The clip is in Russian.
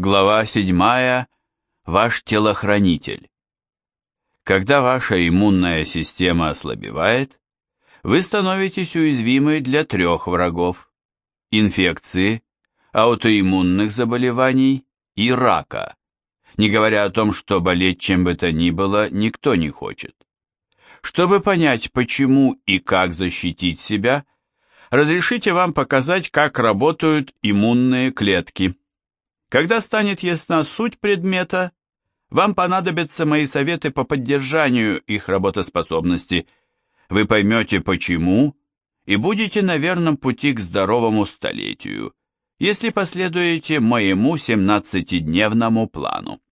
Глава 7. Ваш телохранитель. Когда ваша иммунная система ослабевает, вы становитесь уязвимы для трех врагов – инфекции, аутоиммунных заболеваний и рака, не говоря о том, что болеть чем бы то ни было никто не хочет. Чтобы понять, почему и как защитить себя, разрешите вам показать, как работают иммунные клетки. Когда станет ясна суть предмета, вам понадобятся мои советы по поддержанию их работоспособности. Вы поймете, почему, и будете на верном пути к здоровому столетию, если последуете моему 17-дневному плану.